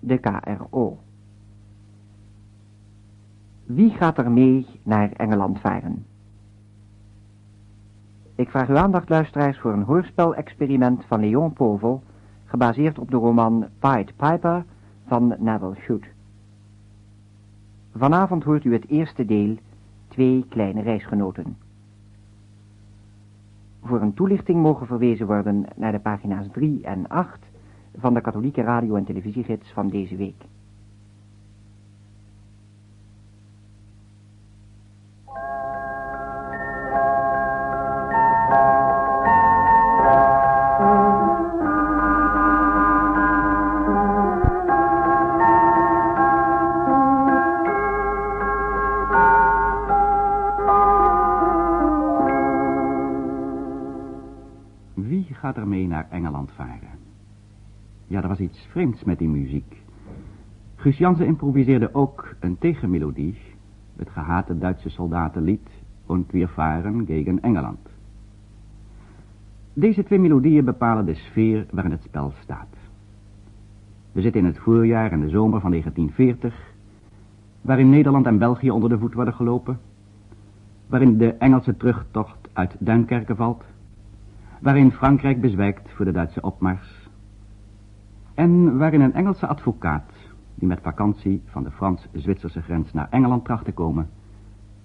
de KRO. Wie gaat er mee naar Engeland varen? Ik vraag uw aandacht, luisteraars, voor een hoorspel-experiment van Leon Povel, gebaseerd op de roman Pied Piper van Neville Shute. Vanavond hoort u het eerste deel, Twee kleine reisgenoten. Voor een toelichting mogen verwezen worden naar de pagina's 3 en 8 van de katholieke radio- en televisiegids van deze week. Wie gaat er mee naar Engeland varen? Ja, er was iets vreemds met die muziek. Guus Jansen improviseerde ook een tegenmelodie, het gehate Duitse soldatenlied Und wir fahren gegen Engeland. Deze twee melodieën bepalen de sfeer waarin het spel staat. We zitten in het voorjaar en de zomer van 1940, waarin Nederland en België onder de voet worden gelopen, waarin de Engelse terugtocht uit Duinkerken valt, waarin Frankrijk bezwijkt voor de Duitse opmars, en waarin een Engelse advocaat, die met vakantie van de Frans-Zwitserse grens naar Engeland tracht te komen,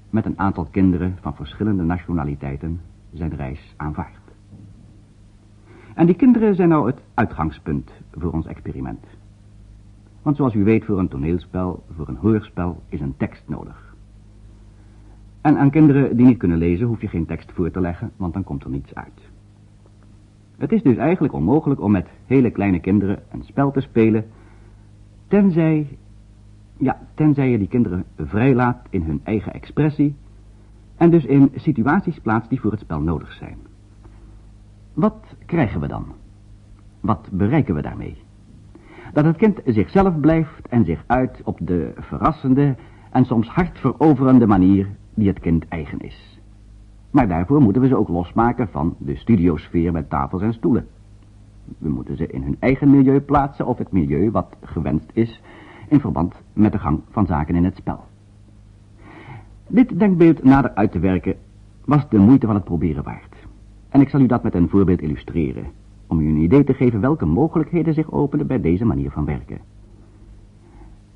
met een aantal kinderen van verschillende nationaliteiten zijn reis aanvaardt. En die kinderen zijn nou het uitgangspunt voor ons experiment. Want zoals u weet, voor een toneelspel, voor een hoorspel, is een tekst nodig. En aan kinderen die niet kunnen lezen, hoef je geen tekst voor te leggen, want dan komt er niets uit. Het is dus eigenlijk onmogelijk om met hele kleine kinderen een spel te spelen, tenzij, ja, tenzij je die kinderen vrijlaat in hun eigen expressie en dus in situaties plaatst die voor het spel nodig zijn. Wat krijgen we dan? Wat bereiken we daarmee? Dat het kind zichzelf blijft en zich uit op de verrassende en soms hartveroverende manier die het kind eigen is. Maar daarvoor moeten we ze ook losmaken van de studiosfeer met tafels en stoelen. We moeten ze in hun eigen milieu plaatsen of het milieu wat gewenst is in verband met de gang van zaken in het spel. Dit denkbeeld nader uit te werken was de moeite van het proberen waard. En ik zal u dat met een voorbeeld illustreren, om u een idee te geven welke mogelijkheden zich openen bij deze manier van werken.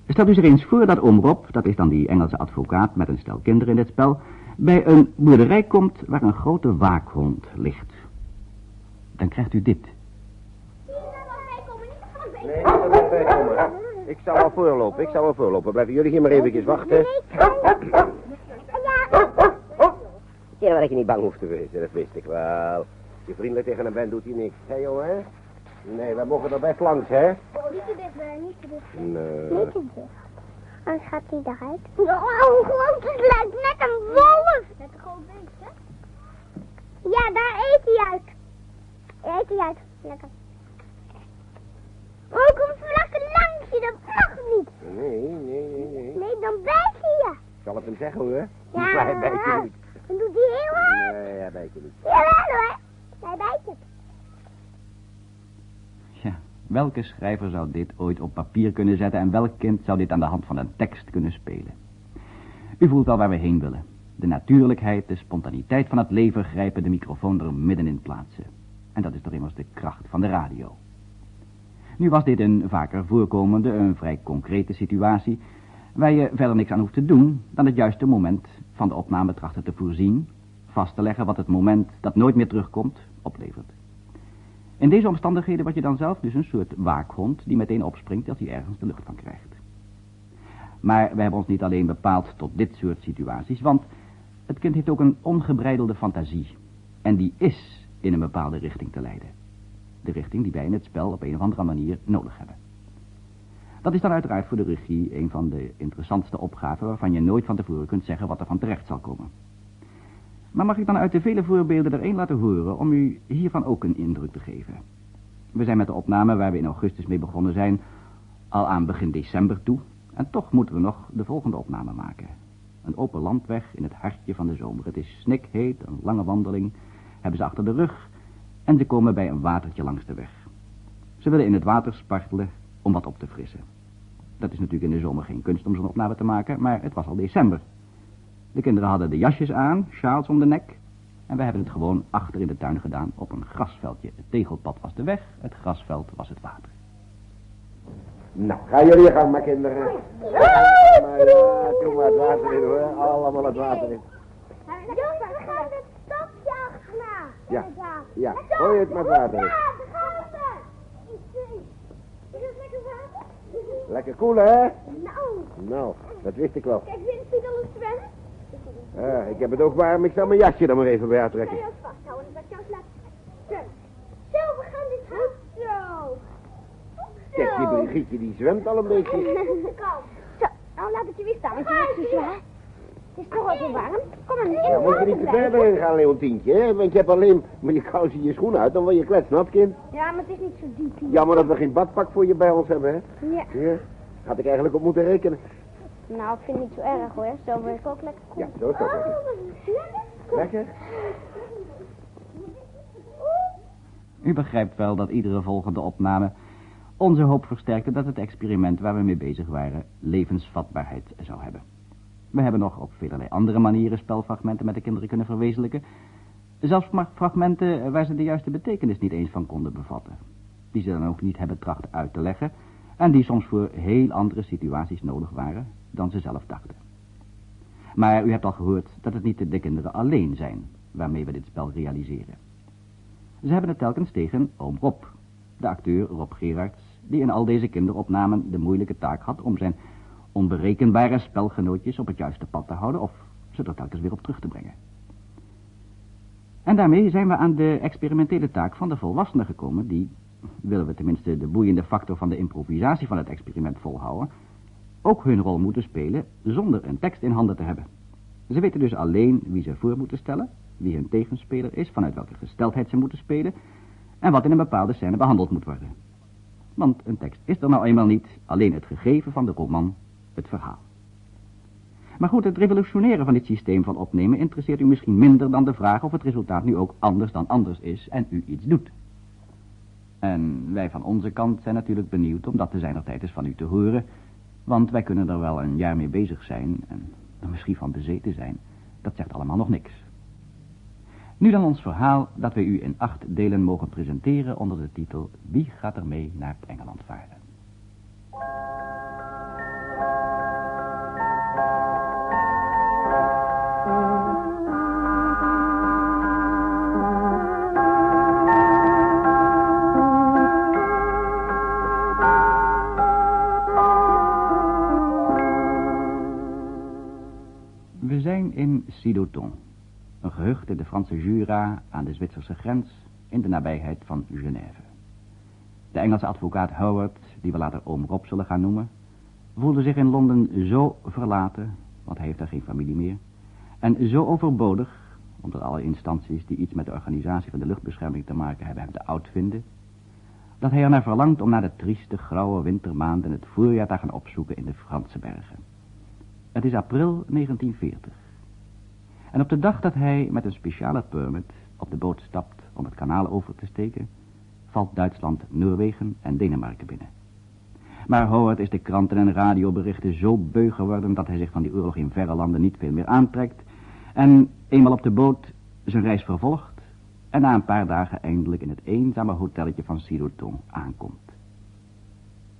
Stel u zich eens voor dat oom Rob, dat is dan die Engelse advocaat met een stel kinderen in dit spel, bij een boerderij komt waar een grote waakhond ligt. Dan krijgt u dit. Nee, ik zal er bij komen. Ik zal wel voorlopen, ik zal wel voorlopen. Blijven jullie hier maar eventjes wachten. Zie je dat je niet bang hoeft te wezen, dat wist ik wel. Je vriendelijk tegen een bent doet hij niks, hè jongen? Nee, wij mogen er best langs, hè? Niet te dichtbij, niet te dichtbij. Nee. Anders gaat hij eruit. Oh, gewoon het lijkt net een wolf. Net een groot beest, hè? Ja, daar eet hij uit. Eet hij uit. Lekker. Oh, kom vlak langs je, dat mag niet. Nee, nee, nee, nee. Nee, dan bijt hij je. Ik zal het hem zeggen, hoor. Ja, hij bijt je niet. Dan doet hij heel hard. Nee, hij bijt je niet. Jawel hoor. Hij bijt het. Welke schrijver zou dit ooit op papier kunnen zetten en welk kind zou dit aan de hand van een tekst kunnen spelen? U voelt wel waar we heen willen. De natuurlijkheid, de spontaniteit van het leven grijpen de microfoon er middenin plaatsen. En dat is toch immers de kracht van de radio. Nu was dit een vaker voorkomende, een vrij concrete situatie, waar je verder niks aan hoeft te doen dan het juiste moment van de opname trachten te voorzien, vast te leggen wat het moment dat nooit meer terugkomt, oplevert. In deze omstandigheden word je dan zelf dus een soort waakhond die meteen opspringt als hij ergens de lucht van krijgt. Maar we hebben ons niet alleen bepaald tot dit soort situaties, want het kind heeft ook een ongebreidelde fantasie. En die is in een bepaalde richting te leiden. De richting die wij in het spel op een of andere manier nodig hebben. Dat is dan uiteraard voor de regie een van de interessantste opgaven waarvan je nooit van tevoren kunt zeggen wat er van terecht zal komen. Maar mag ik dan uit de vele voorbeelden er één laten horen om u hiervan ook een indruk te geven? We zijn met de opname waar we in augustus mee begonnen zijn al aan begin december toe en toch moeten we nog de volgende opname maken. Een open landweg in het hartje van de zomer. Het is snikheet, een lange wandeling, hebben ze achter de rug en ze komen bij een watertje langs de weg. Ze willen in het water spartelen om wat op te frissen. Dat is natuurlijk in de zomer geen kunst om zo'n opname te maken, maar het was al december. De kinderen hadden de jasjes aan, sjaals om de nek. En we hebben het gewoon achter in de tuin gedaan op een grasveldje. Het tegelpad was de weg, het grasveld was het water. Nou, gaan jullie gang, mijn kinderen. Maar ja, doe maar het water in, hoor. Allemaal het water in. Jongens, we gaan het stokje achterna. Ja, ja. Gooi het maar het water in. Ja, daar gaan we. Is het lekker water? Lekker koel, hè? Nou, Nou, dat wist ik wel. kijk, vindt u al een zwemmen? Ja, ik heb het ook warm. Ik zal mijn jasje er maar even bij Kan uittrekken. je ons vasthouden, dat kan ons laten zwemmen. Zo, we gaan dit goed zo. Kijk, die Brigitte die zwemt al een beetje. Kom. Zo, nou laat het je weer staan, want je zo zwaar. Het is toch wel zo warm. Kom maar in Ja, moet je niet te ver erin gaan, Leontientje, hè? Want je hebt alleen maar je kousen en je schoenen uit, dan word je kletsnat, kind. Ja, maar het is niet zo diep hier. Jammer dat we geen badpak voor je bij ons hebben, hè? Ja. Ja. Had ik eigenlijk op moeten rekenen. Nou, ik vind het niet zo erg hoor. Zo word ik ook lekker Ja, zo is dat. Oh, lekker. Lekker? U begrijpt wel dat iedere volgende opname onze hoop versterkte dat het experiment waar we mee bezig waren levensvatbaarheid zou hebben. We hebben nog op velerlei andere manieren spelfragmenten met de kinderen kunnen verwezenlijken. Zelfs fragmenten waar ze de juiste betekenis niet eens van konden bevatten. Die ze dan ook niet hebben tracht uit te leggen en die soms voor heel andere situaties nodig waren dan ze zelf dachten. Maar u hebt al gehoord dat het niet de kinderen alleen zijn waarmee we dit spel realiseren. Ze hebben het telkens tegen oom Rob, de acteur Rob Gerards, die in al deze kinderopnamen de moeilijke taak had om zijn onberekenbare spelgenootjes op het juiste pad te houden of ze er telkens weer op terug te brengen. En daarmee zijn we aan de experimentele taak van de volwassenen gekomen, die, willen we tenminste de boeiende factor van de improvisatie van het experiment volhouden, ook hun rol moeten spelen zonder een tekst in handen te hebben. Ze weten dus alleen wie ze voor moeten stellen, wie hun tegenspeler is, vanuit welke gesteldheid ze moeten spelen en wat in een bepaalde scène behandeld moet worden. Want een tekst is er nou eenmaal niet, alleen het gegeven van de roman, het verhaal. Maar goed, het revolutioneren van dit systeem van opnemen interesseert u misschien minder dan de vraag of het resultaat nu ook anders dan anders is en u iets doet. En wij van onze kant zijn natuurlijk benieuwd om dat te zijner tijd eens van u te horen, want wij kunnen er wel een jaar mee bezig zijn en er misschien van bezeten zijn. Dat zegt allemaal nog niks. Nu dan ons verhaal dat wij u in acht delen mogen presenteren onder de titel Wie gaat er mee naar Engeland varen? Sidoton, een gehucht in de Franse Jura aan de Zwitserse grens in de nabijheid van Genève. De Engelse advocaat Howard, die we later oom Rob zullen gaan noemen, voelde zich in Londen zo verlaten, want hij heeft daar geen familie meer, en zo overbodig, omdat alle instanties die iets met de organisatie van de luchtbescherming te maken hebben, hem te oud vinden, dat hij ernaar verlangt om naar de trieste, grauwe wintermaanden het voorjaar te gaan opzoeken in de Franse bergen. Het is april 1940. En op de dag dat hij met een speciale permit op de boot stapt om het kanaal over te steken, valt Duitsland, Noorwegen en Denemarken binnen. Maar Howard is de kranten en radioberichten zo beu geworden dat hij zich van die oorlog in verre landen niet veel meer aantrekt en eenmaal op de boot zijn reis vervolgt en na een paar dagen eindelijk in het eenzame hotelletje van Sidoton aankomt.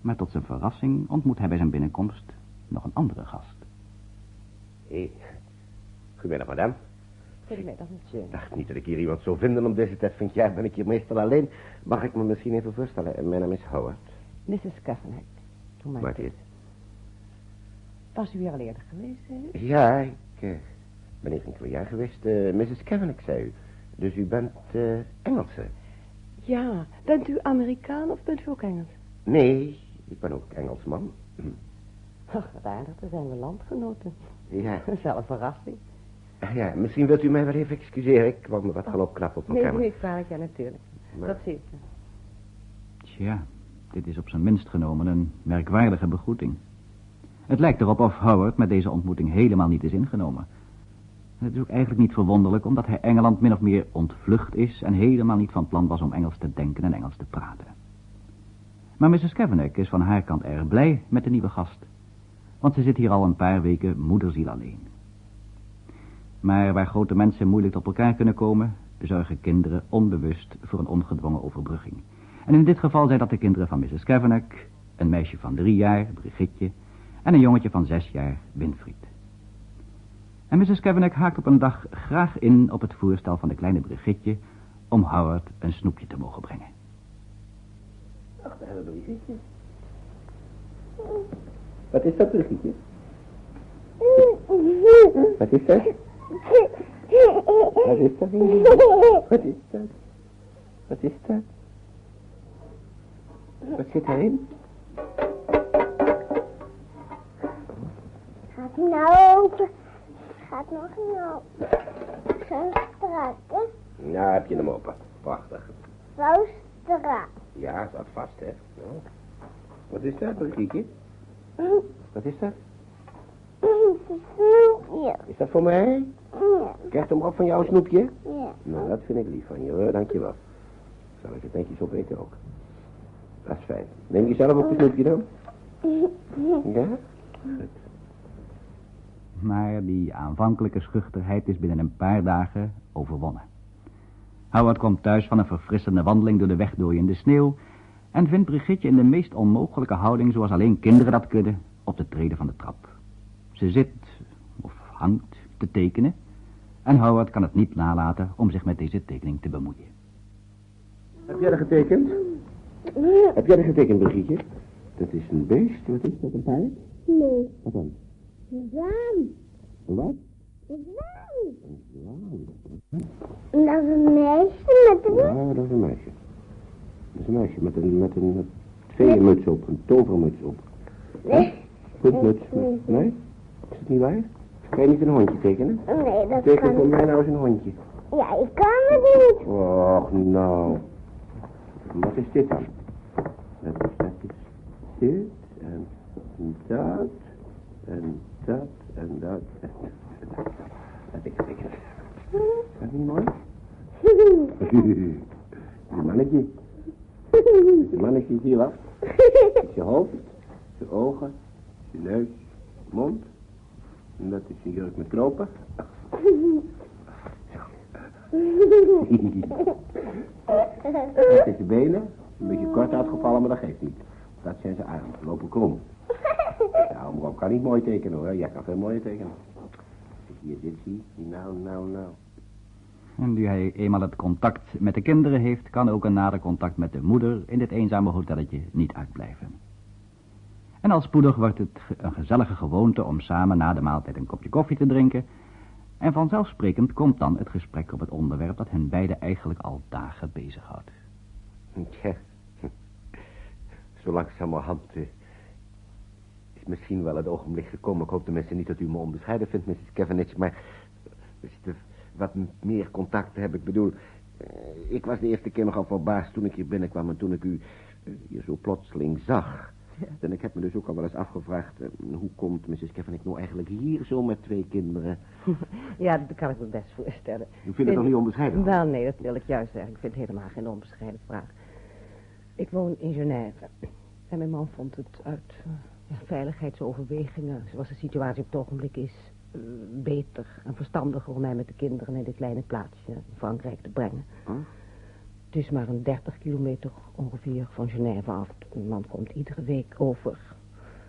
Maar tot zijn verrassing ontmoet hij bij zijn binnenkomst nog een andere gast. Hé. Goedemiddag, madame. Goedemiddag, monsieur. Ik dacht niet dat ik hier iemand zou vinden om deze tijd van het jaar ben ik hier meestal alleen. Mag ik me misschien even voorstellen? Mijn naam is Howard. Mrs. Kavanagh. Doe maar Maar dit. dit. Was u hier al eerder geweest, hè? Ja, ik eh, ben even enkele jaar geweest. eh, Mrs. Kavanagh, zei u. Dus u bent eh Engelse? Ja. Bent u Amerikaan of bent u ook Engels? Nee, ik ben ook Engelsman. Hm. Ach, wat aardig, dan zijn we landgenoten. Ja. Wel een verrassing. Ja, misschien wilt u mij wel even excuseren. Ik wou me wat gaan opknappen op mijn Nee, kamer. nee, kwalijk, ja, natuurlijk. Maar- Dat ziet u. Tja, dit is op zijn minst genomen een merkwaardige begroeting. Het lijkt erop of Howard met deze ontmoeting helemaal niet is ingenomen. En het is ook eigenlijk niet verwonderlijk, omdat hij Engeland min of meer ontvlucht is en helemaal niet van plan was om Engels te denken en Engels te praten. Maar Mrs. Kavanagh is van haar kant erg blij met de nieuwe gast. Want ze zit hier al een paar weken moederziel alleen. Maar waar grote mensen moeilijk tot elkaar kunnen komen, zorgen kinderen onbewust voor een ongedwongen overbrugging. En in dit geval zijn dat de kinderen van Mrs. Kavanagh, een meisje van drie jaar, Brigitte, en een jongetje van zes jaar, Winfried. En Mrs. Kavanagh haakt op een dag graag in op het voorstel van de kleine Brigitte om Howard een snoepje te mogen brengen. Ach, daar hebben we Brigitte. Wat is dat, Brigitte? Wat is dat? Wat is dat? Wat is dat? Wat is dat? Wat zit daarin? Gaat nou open? Gaat nog niet open. Zo strak, hè? Nou, heb je hem open. Prachtig. Zo strak. Ja, staat vast, hè. Nou. Wat is dat, Brigitte? Wat is dat? Snoepje. Is dat voor mij? Ja, Krijgt hem op van jouw snoepje? ja. Nou, dat vind ik lief van je, hoor. Dankjewel. Zal ik het netjes opeten ook. Dat is fijn. Neem je zelf ook een snoepje dan? Ja? Goed. Maar die aanvankelijke schuchterheid is binnen een paar dagen overwonnen. Howard komt thuis van een verfrissende wandeling door de wegdooiende sneeuw... en vindt Brigitte in de meest onmogelijke houding, zoals alleen kinderen dat kunnen, op de treden van de trap. Ze zit, of hangt, te tekenen... en Howard kan het niet nalaten om zich met deze tekening te bemoeien. Heb jij er getekend? Heb jij er getekend, Brigitte? Dat is een beest. Wat is dat, een paard? Nee. Wat dan? Zwaan. Een wat? Zwaan. Een zwaan. Dat is een meisje met een... Ja, dat is een meisje. Dat is een meisje met een, met een veemuts op, een tovermuts op. Nee. Goed muts. Nee? Is het niet waar? Kan je niet een hondje tekenen? Nee, dat Teken kan voor mij nou eens een hondje. Ja, ik kan het niet. Och, nou. Wat is dit dan? Dat is, dat is dit en dat en dat en dat en dat. Dat ik getekend. Is dat niet mooi? Die mannetje. Die mannetje hier af. Dat is je hoofd, je ogen, je neus, je mond. En dat is je jurk met knopen. Dat is je benen. Een beetje kort uitgevallen, maar dat geeft niet. Dat zijn zijn armen. Ze lopen krom. Ja, Omroep kan niet mooi tekenen hoor. Jij kan veel mooier tekenen. Als ik hier dit zie. Nou, nou, nou. En nu hij eenmaal het contact met de kinderen heeft... kan ook een nader contact met de moeder in dit eenzame hotelletje niet uitblijven. En al spoedig wordt het een gezellige gewoonte om samen na de maaltijd een kopje koffie te drinken... en vanzelfsprekend komt dan het gesprek op het onderwerp dat hen beiden eigenlijk al dagen bezighoudt. Tja. Zo langzamerhand eh, is misschien wel het ogenblik gekomen. Ik hoop tenminste niet dat u me onbescheiden vindt, Mrs. Cavendish, maar we zitten wat meer contact hebben. Ik bedoel, eh, ik was de eerste keer nogal verbaasd toen ik hier binnenkwam en toen ik u eh, hier zo plotseling zag. En ik heb me dus ook al wel eens afgevraagd, eh, hoe komt Mrs. Cavendish nou eigenlijk hier zo met twee kinderen? Ja, dat kan ik me best voorstellen. U vindt het nog niet onbescheiden? Wel, nee, dat wil ik juist zeggen. Ik vind het helemaal geen onbescheiden vraag. Ik woon in Genève. En mijn man vond het uit eh, ja, veiligheidsoverwegingen, zoals de situatie op het ogenblik is, eh, beter en verstandiger om mij met de kinderen naar dit kleine plaatsje in Frankrijk te brengen. Het is maar een 30 kilometer ongeveer van Genève af. Mijn man komt iedere week over.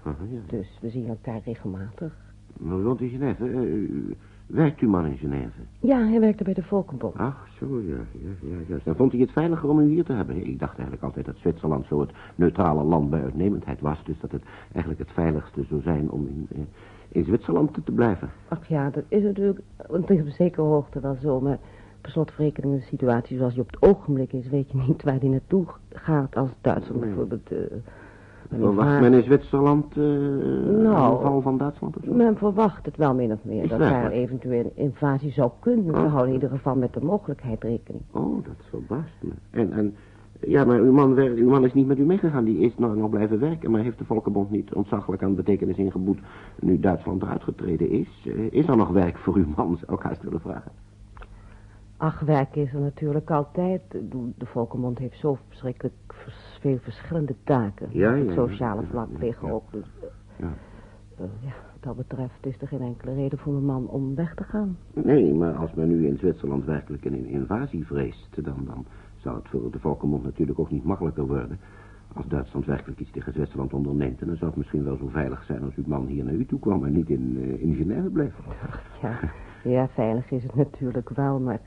Aha, ja. Dus we zien elkaar regelmatig. Maar u woont in Genève. eh, u- werkt uw man in Genève? Ja, hij werkte bij de Volkenbond. Ach, zo, ja, ja, ja, juist. Dan vond hij het veiliger om u hier te hebben. Ik dacht eigenlijk altijd dat Zwitserland zo het neutrale land bij uitnemendheid was. Dus dat het eigenlijk het veiligste zou zijn om in, eh, in Zwitserland te, blijven. Ach ja, dat is natuurlijk op zekere hoogte wel zo, maar per slotverrekening in de situatie zoals die op het ogenblik is, weet je niet waar die naartoe gaat als Duitsland Nee. bijvoorbeeld... een Verwacht men in Zwitserland eh Nou. aanval van Duitsland of zo? Men verwacht het wel min of meer, dat daar eventueel een invasie zou kunnen. We Oh. houden in ieder geval met de mogelijkheid rekening. Oh, dat verbaast me. En, en, ja, maar uw man, wer- uw man is niet met u meegegaan. Die is nog, nog blijven werken, maar heeft de Volkenbond niet ontzaglijk aan betekenis ingeboet nu Duitsland eruit getreden is. Eh, is er nog werk voor uw man, zou ik haast willen vragen. Ach, werk is er natuurlijk altijd. De, Volkenbond heeft zo verschrikkelijk vers- veel verschillende taken Ja, op het ja, sociale ja, vlak ja, liggen ja. ook. Dus, Ja. eh, ja, wat dat betreft is er geen enkele reden voor mijn man om weg te gaan. Nee, maar als men nu in Zwitserland werkelijk een invasie vreest, dan, dan zou het voor de Volkenmond natuurlijk ook niet makkelijker worden. Als Duitsland werkelijk iets tegen Zwitserland onderneemt, en dan zou het misschien wel zo veilig zijn als uw man hier naar u toe kwam en niet in, eh, in Genève bleef. Ja, ja, veilig is het natuurlijk wel, maar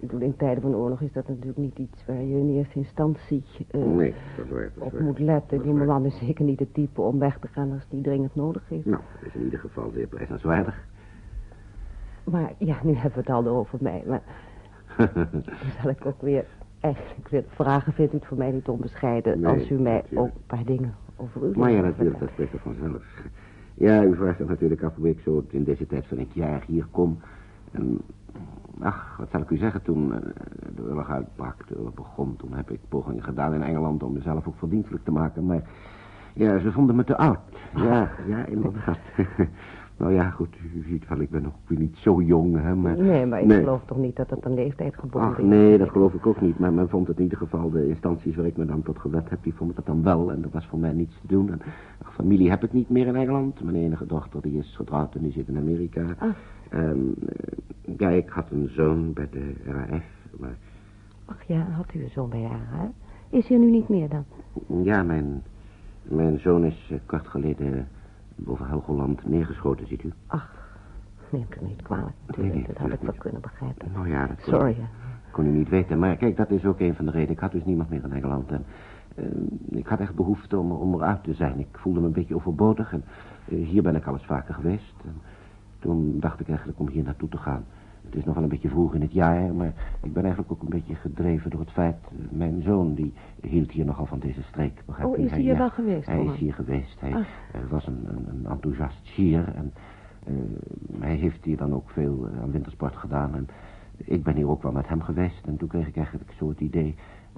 ik bedoel, in tijden van oorlog is dat natuurlijk niet iets waar je in eerste instantie eh, Nee, dat op moet letten. Die man is zeker niet de type om weg te gaan als die dringend nodig is. Nou, dat is in ieder geval zeer prijzenswaardig. Maar ja, nu hebben we het al over mij. Maar dan zal ik ook weer eigenlijk weer vragen. Vindt u het voor mij niet onbescheiden Nee, als u mij natuurlijk. ook een paar dingen over u Maar ja, natuurlijk, dat spreekt er vanzelf. Ja, u vraagt zich natuurlijk af hoe ik zo in deze tijd van het jaar hier kom. En, ach, wat zal ik u zeggen, toen eh, de oorlog uitbrak, de oorlog begon, toen heb ik pogingen gedaan in Engeland om mezelf ook verdienstelijk te maken. Maar ja, ze vonden me te oud. Ja, ja, inderdaad. nou ja, goed, u ziet wel, ik ben nog weer niet zo jong, hè, maar... Nee, maar ik Nee. geloof toch niet dat het een leeftijd gebonden Ach, is? nee, dat geloof ik ook niet. Maar men vond het in ieder geval, de instanties waar ik me dan tot gewet heb, die vonden dat dan wel. En er was voor mij niets te doen. En, ach, familie heb ik niet meer in Engeland. Mijn enige dochter, die is getrouwd en die zit in Amerika. Ah. Eh, ja, ik had een zoon bij de RAF. Maar Ach ja, had u een zoon bij haar, hè? Is hij er nu niet meer dan? ja, mijn, mijn zoon is eh, kort geleden boven Helgoland neergeschoten, ziet u. Ach, neem ik het niet kwalijk. Nee, nee, dat had ik natuurlijk wel niet. kunnen begrijpen. Nou ja, dat kon- Sorry, hè. kon u niet weten. Maar kijk, dat is ook een van de redenen. Ik had dus niemand meer in Engeland. En eh, ik had echt behoefte om, om eruit te zijn. Ik voelde me een beetje overbodig. En eh, hier ben ik al eens vaker geweest. En toen dacht ik eigenlijk om hier naartoe te gaan. Het is nog wel een beetje vroeg in het jaar, maar ik ben eigenlijk ook een beetje gedreven door het feit... eh, mijn zoon, die hield hier nogal van deze streek, begrijpt Oh, is hij hier ja, wel geweest, Hij is hier geweest. Hij Ah. eh, was een, een, een enthousiast schier en eh, hij heeft hier dan ook veel eh, aan wintersport gedaan. En ik ben hier ook wel met hem geweest en toen kreeg ik eigenlijk zo het idee,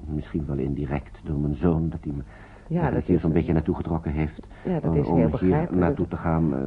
misschien wel indirect door mijn zoon, dat hij me Ja, dat zo'n een- beetje naartoe getrokken heeft. Ja, dat eh, is om heel hier naartoe te gaan. eh,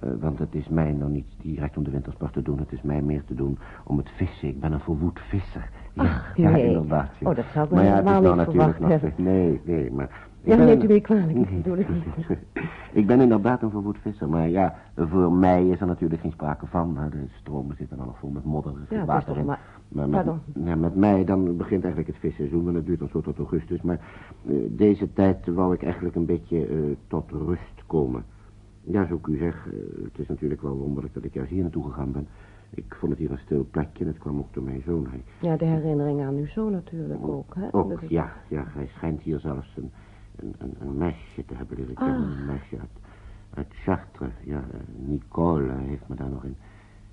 eh, want het is mij nou niet direct om de wintersport te doen. Het is mij meer te doen om het vissen. Ik ben een verwoed visser. Ja, Ach, ja inderdaad. ja. Oh, dat zou ik Maar ja, het is nou niet natuurlijk nog... Nee, nee, maar... ik Ja, ben neemt u me kwalijk, ik bedoel het niet. ik ben inderdaad een verwoed visser, maar ja, voor mij is er natuurlijk geen sprake van. De stromen zitten dan nog vol met modder, er zit Ja, het water in. maar... Maar met, Pardon. ja, met mij dan begint eigenlijk het visseizoen en dat duurt dan zo tot augustus. Maar eh, deze tijd wou ik eigenlijk een beetje eh, tot rust komen. Ja, zoals ik u zeg, eh, het is natuurlijk wel wonderlijk dat ik juist hier naartoe gegaan ben. Ik vond het hier een stil plekje en het kwam ook door mijn zoon. Hij, Ja, de herinnering aan uw zoon natuurlijk ook, hè? ook, is- ja, ja, hij schijnt hier zelfs een, een, een, een meisje te hebben leren Ah. kennen. Een meisje uit, uit Chartres. Ja, eh, Nicole heeft me daar nog in,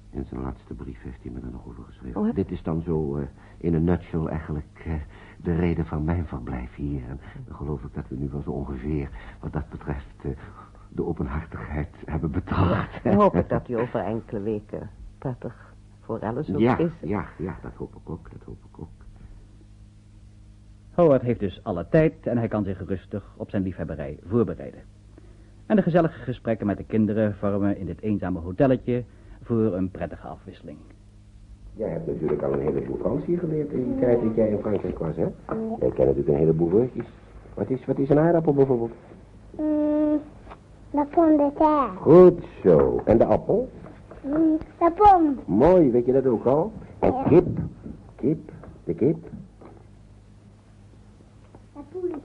in zijn laatste brief heeft hij me daar nog over geschreven. Oh, Dit is dan zo eh, in een nutshell eigenlijk de reden van mijn verblijf hier. En dan geloof ik dat we nu wel zo ongeveer wat dat betreft de openhartigheid hebben betracht. Dan hoop ik dat u over enkele weken prettig voor Alice ook Ja, is. ja, ja, dat hoop ik ook, dat hoop ik ook. Howard heeft dus alle tijd en hij kan zich rustig op zijn liefhebberij voorbereiden. En de gezellige gesprekken met de kinderen vormen in dit eenzame hotelletje voor een prettige afwisseling. Jij hebt natuurlijk al een heleboel Frans hier geleerd in die tijd dat jij in Frankrijk was, hè? Jij kent natuurlijk een heleboel woordjes. Wat is, wat is een aardappel bijvoorbeeld? Mm, la pomme de terre. Goed zo. En de appel? Mm, la pomme. Mooi, weet je dat ook al? En kip? Kip? De kip? La poule.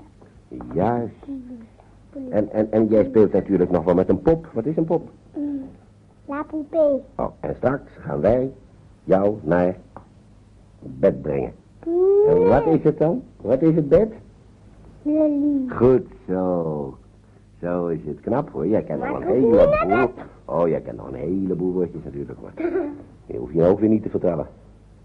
Juist. En, en, en jij speelt natuurlijk nog wel met een pop. Wat is een pop? Mm, la poupée. Oh, en straks gaan wij jou naar bed brengen. En wat is het dan? Wat is het bed? Lit. Goed zo. Zo is het knap hoor. Jij kent Maar al een heleboel. bed. Oh, jij kent nog een heleboel woordjes natuurlijk. Maar die hoef je ook weer niet te vertellen.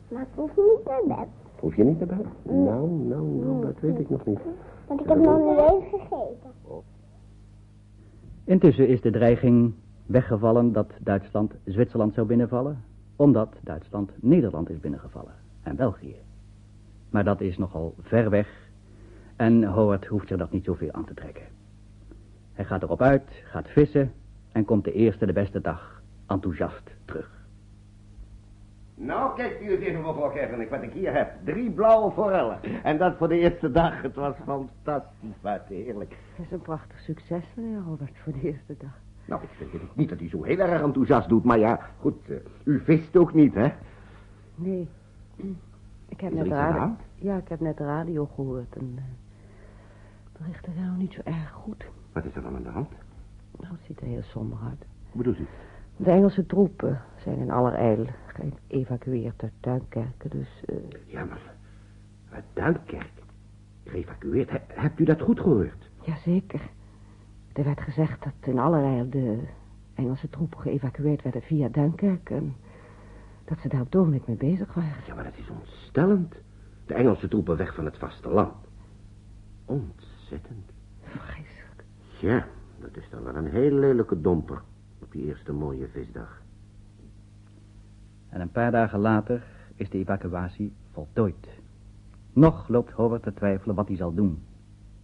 Maar ik hoef niet naar bed. Hoef je niet naar bed? Nou, nou, nou, dat weet ik nog niet. Want ik heb nog niet eens gegeten. Intussen is de dreiging weggevallen dat Duitsland Zwitserland zou binnenvallen, omdat Duitsland Nederland is binnengevallen en België. Maar dat is nogal ver weg en Howard hoeft zich dat niet zoveel aan te trekken. Hij gaat erop uit, gaat vissen en komt de eerste de beste dag enthousiast terug. Nou, kijk u eens even, mevrouw Kervenik, wat ik hier heb. Drie blauwe forellen. En dat voor de eerste dag. Het was fantastisch, wat heerlijk. Het is een prachtig succes, meneer Robert, voor de eerste dag. Nou, ik vind het niet dat hij zo heel erg enthousiast doet, maar ja, goed, uh, u vist ook niet, hè? Nee. Ik heb Is er net radio... Ja, ik heb net de radio gehoord en... eh, berichten zijn nog niet zo erg goed. Wat is er dan aan de hand? Nou, het ziet er heel somber uit. Hoe bedoelt u? De Engelse troepen zijn in allerijl geëvacueerd uit Duinkerken, dus... eh, Ja, maar uit Duinkerk. Geëvacueerd. He- hebt u dat goed gehoord? Jazeker. Er werd gezegd dat in allerijl de Engelse troepen geëvacueerd werden via Duinkerken. en Dat ze daar op het mee bezig waren. Ja, maar dat is ontstellend. De Engelse troepen weg van het vasteland. Ontzettend. Vreselijk. Ja, dat is dan wel een heel lelijke domper. Op die eerste mooie visdag. En een paar dagen later is de evacuatie voltooid. Nog loopt Howard te twijfelen wat hij zal doen.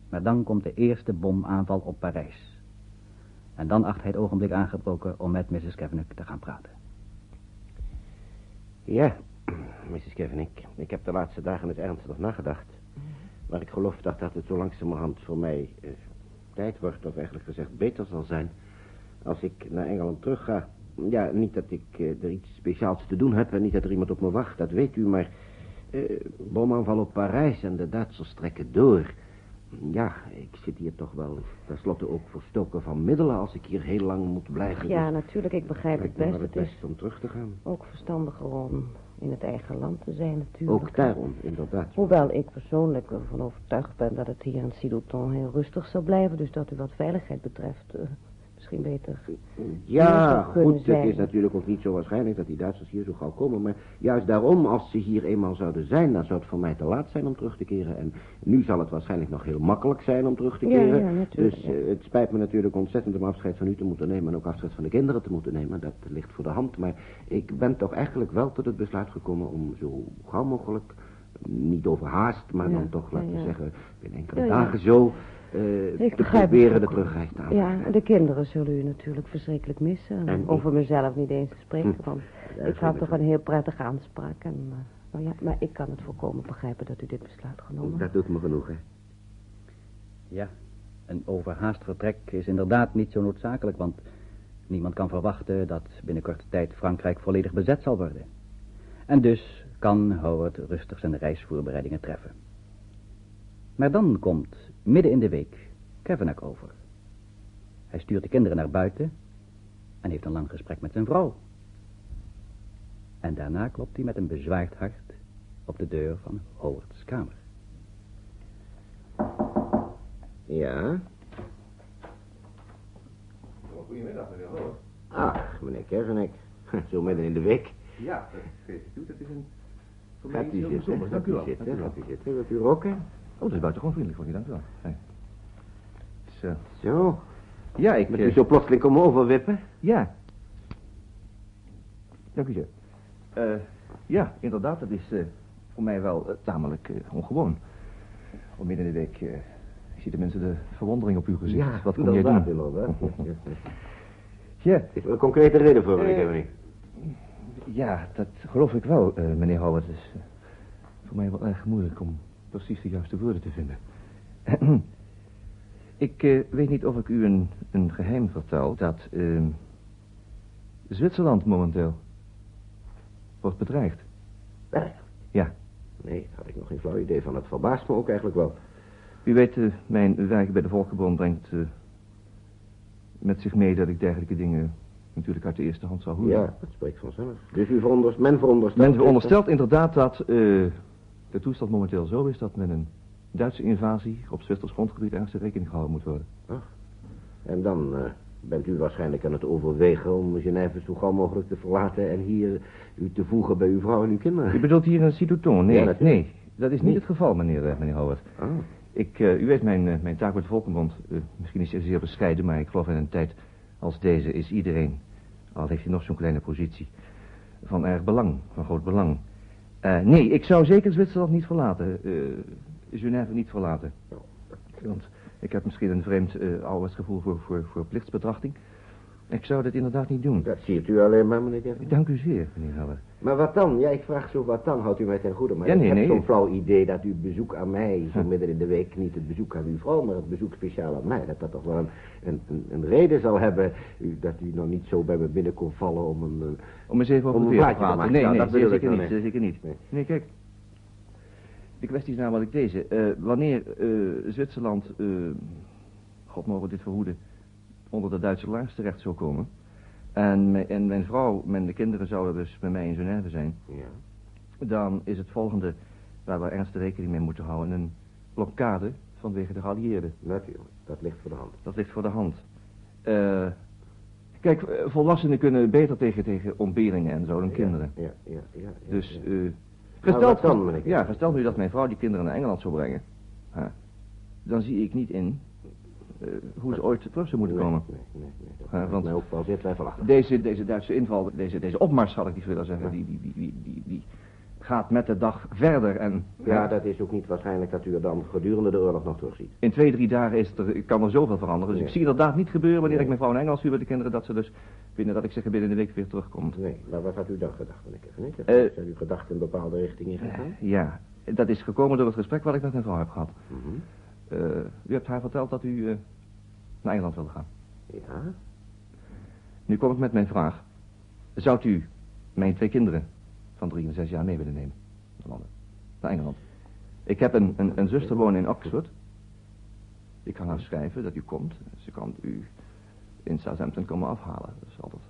Maar dan komt de eerste bomaanval op Parijs. En dan acht hij het ogenblik aangebroken om met Mrs. Kavanagh te gaan praten. Ja, Mrs. Kevin, ik, heb de laatste dagen eens ernstig nagedacht. Maar ik geloof dat dat het zo langzamerhand voor mij eh, tijd wordt, of eigenlijk gezegd beter zal zijn, als ik naar Engeland terug ga. Ja, niet dat ik eh, er iets speciaals te doen heb en niet dat er iemand op me wacht, dat weet u, maar eh bomaanval op Parijs en de Duitsers trekken door. Ja, ik zit hier toch wel tenslotte ook verstoken van middelen als ik hier heel lang moet blijven. Ja, Dus natuurlijk, ik begrijp het best. Het het is best om terug te gaan. ook verstandiger om in het eigen land te zijn, natuurlijk. Ook daarom, inderdaad. Hoewel ik persoonlijk ervan overtuigd ben dat het hier in Sidoton heel rustig zal blijven. Dus dat u wat veiligheid betreft eh, misschien beter... Ja, goed, het is natuurlijk ook niet zo waarschijnlijk dat die Duitsers hier zo gauw komen. Maar juist daarom, als ze hier eenmaal zouden zijn, dan zou het voor mij te laat zijn om terug te keren. En nu zal het waarschijnlijk nog heel makkelijk zijn om terug te keren. ja, natuurlijk, dus eh, het spijt me natuurlijk ontzettend om afscheid van u te moeten nemen en ook afscheid van de kinderen te moeten nemen. Dat ligt voor de hand. Maar ik ben toch eigenlijk wel tot het besluit gekomen om zo gauw mogelijk, niet overhaast, maar Ja, dan toch, laten we ja. zeggen, binnen enkele dagen zo eh, Ik te proberen de terugreis te Ja, aanpakken. en de kinderen zullen u natuurlijk verschrikkelijk missen. En over mezelf niet eens te spreken, Hm. want Ja, ik had toch een heel prettige aanspraak. En, eh, nou ja, maar ik kan het volkomen begrijpen dat u dit besluit genomen hebt. Dat doet me genoeg, hè. Ja, een overhaast vertrek is inderdaad niet zo noodzakelijk, want niemand kan verwachten dat binnen korte tijd Frankrijk volledig bezet zal worden. En dus kan Howard rustig zijn reisvoorbereidingen treffen. Maar dan komt, midden in de week, Kavanagh over. Hij stuurt de kinderen naar buiten en heeft een lang gesprek met zijn vrouw. En daarna klopt hij met een bezwaard hart op de deur van Howard's kamer. Ja? Goedemiddag, meneer Howard. Ach, meneer Kervenek. Zo midden in de week. Ja, dat geef ik u. Dat is een... Gaat u zitten, gaat u zitten, gaat u zitten. Wilt u roken? Oh, dat is buitengewoon vriendelijk van u. Dank u wel. Zo. Zo. Ja, ik... Met eh, u zo plotseling komen overwippen? Ja. Dank u zeer. Eh, ja, inderdaad, dat is eh, voor mij wel eh, tamelijk eh, ongewoon. Om midden in de week... eh, ik zie de mensen de verwondering op uw gezicht. Wat kom inderdaad, doen? inderdaad. Ja, ja, ja. Ja, Is er een concrete reden voor, meneer Eh, Kervenek? ja, dat geloof ik wel, eh, meneer Howard. Het is eh, voor mij wel erg moeilijk om precies de juiste woorden te vinden. ik eh, weet niet of ik u een, een geheim vertel dat eh, Zwitserland momenteel wordt bedreigd. Echt? Ja, Nee, daar had ik nog geen flauw idee van. Het verbaast me ook eigenlijk wel. u weet, eh, mijn werk bij de Volkenbond brengt eh, met zich mee dat ik dergelijke dingen natuurlijk uit de eerste hand zou horen. Ja, dat spreekt vanzelf. Dus u veronderst, men veronderstelt... Men veronderstelt inderdaad dat de toestand momenteel zo is dat met een Duitse invasie op Zwitsers grondgebied ernstig rekening gehouden moet worden. En dan eh, bent u waarschijnlijk aan het overwegen om Genève zo gauw mogelijk te verlaten... en hier u te voegen bij uw vrouw en uw kinderen. U bedoelt hier een Citoton? Nee, Ja, nee, dat is niet het geval, meneer, eh, meneer Howard. Ah, Ik, eh, u weet, mijn, mijn taak bij de Volkenbond, misschien is ze zeer bescheiden, maar ik geloof in een tijd als deze is iedereen, al heeft hij nog zo'n kleine positie, van erg belang, van groot belang. Eh, nee, ik zou zeker Zwitserland niet verlaten, eh Genève niet verlaten. Want ik heb misschien een vreemd uh, ouderwets gevoel voor, voor, voor plichtsbetrachting. Ik zou dit inderdaad niet doen. Dat ziet u alleen maar, meneer. Dank u zeer, meneer Heller. Maar wat dan? Ja, ik vraag zo wat dan. Houdt u mij ten goede. Maar Ja, nee, ik heb nee. zo'n flauw idee dat uw bezoek aan mij, zo midden in de week, niet het bezoek aan uw vrouw, maar het bezoek speciaal aan mij, dat dat toch wel een, een, een, reden zal hebben dat u nog niet zo bij me binnen kon vallen om een... eh, Om eens even over een te praten. maken. Nee, Ja, nee, dat ik zeker nou, niet. nee. zeker niet. Nee. Nee, kijk. De kwestie is namelijk deze. Eh, wanneer eh, Zwitserland, God mogen dit verhoeden, onder de Duitse laars terecht zou komen... En mijn, en mijn vrouw de kinderen zouden dus bij mij in Genève zijn... ja. dan is het volgende waar we ernstig rekening mee moeten houden... een blokkade vanwege de geallieerden. Natuurlijk, dat ligt voor de hand. Dat ligt voor de hand. Eh, kijk, eh, volwassenen kunnen beter tegen, tegen ontberingen en zo dan kinderen. Ja, ja, ja. ja, Dus, wat gesteld, dan, meneer ja, gesteld nu dat mijn vrouw die kinderen naar Engeland zou brengen, dan zie ik niet in hoe ze ooit terug zou moeten komen. Nee, nee, nee. Want- mij ook wel zeer twijfelachtig. Deze, deze Duitse inval, deze, deze opmars, zal ik niet willen zeggen, die, die, die, die, die, die gaat met de dag verder. En Ja, dat is ook niet waarschijnlijk dat u er dan gedurende de oorlog nog terugziet. in twee, drie dagen is er, kan er zoveel veranderen. Dus ik zie inderdaad niet gebeuren wanneer Nee. ik mijn vrouw naar Engeland stuur met de kinderen, dat ze dus binnen, dat ik zeg, binnen de week weer terugkomt. Nee, maar wat had u dan gedacht, meneer Kevin? Niet? Eh, Zijn uw gedachten een bepaalde richting ingegaan? Ja, dat is gekomen door het gesprek wat ik met mijn vrouw heb gehad. Eh, u hebt haar verteld dat u eh, naar Engeland wilde gaan. Ja. Nu kom ik met mijn vraag. Zou u mijn twee kinderen van drie en zes jaar mee willen nemen? Naar Engeland. Ik heb een, een, een zuster wonen in Oxford. Ik kan haar schrijven dat u komt. Ze kan u in Southampton komen afhalen. Dat is altijd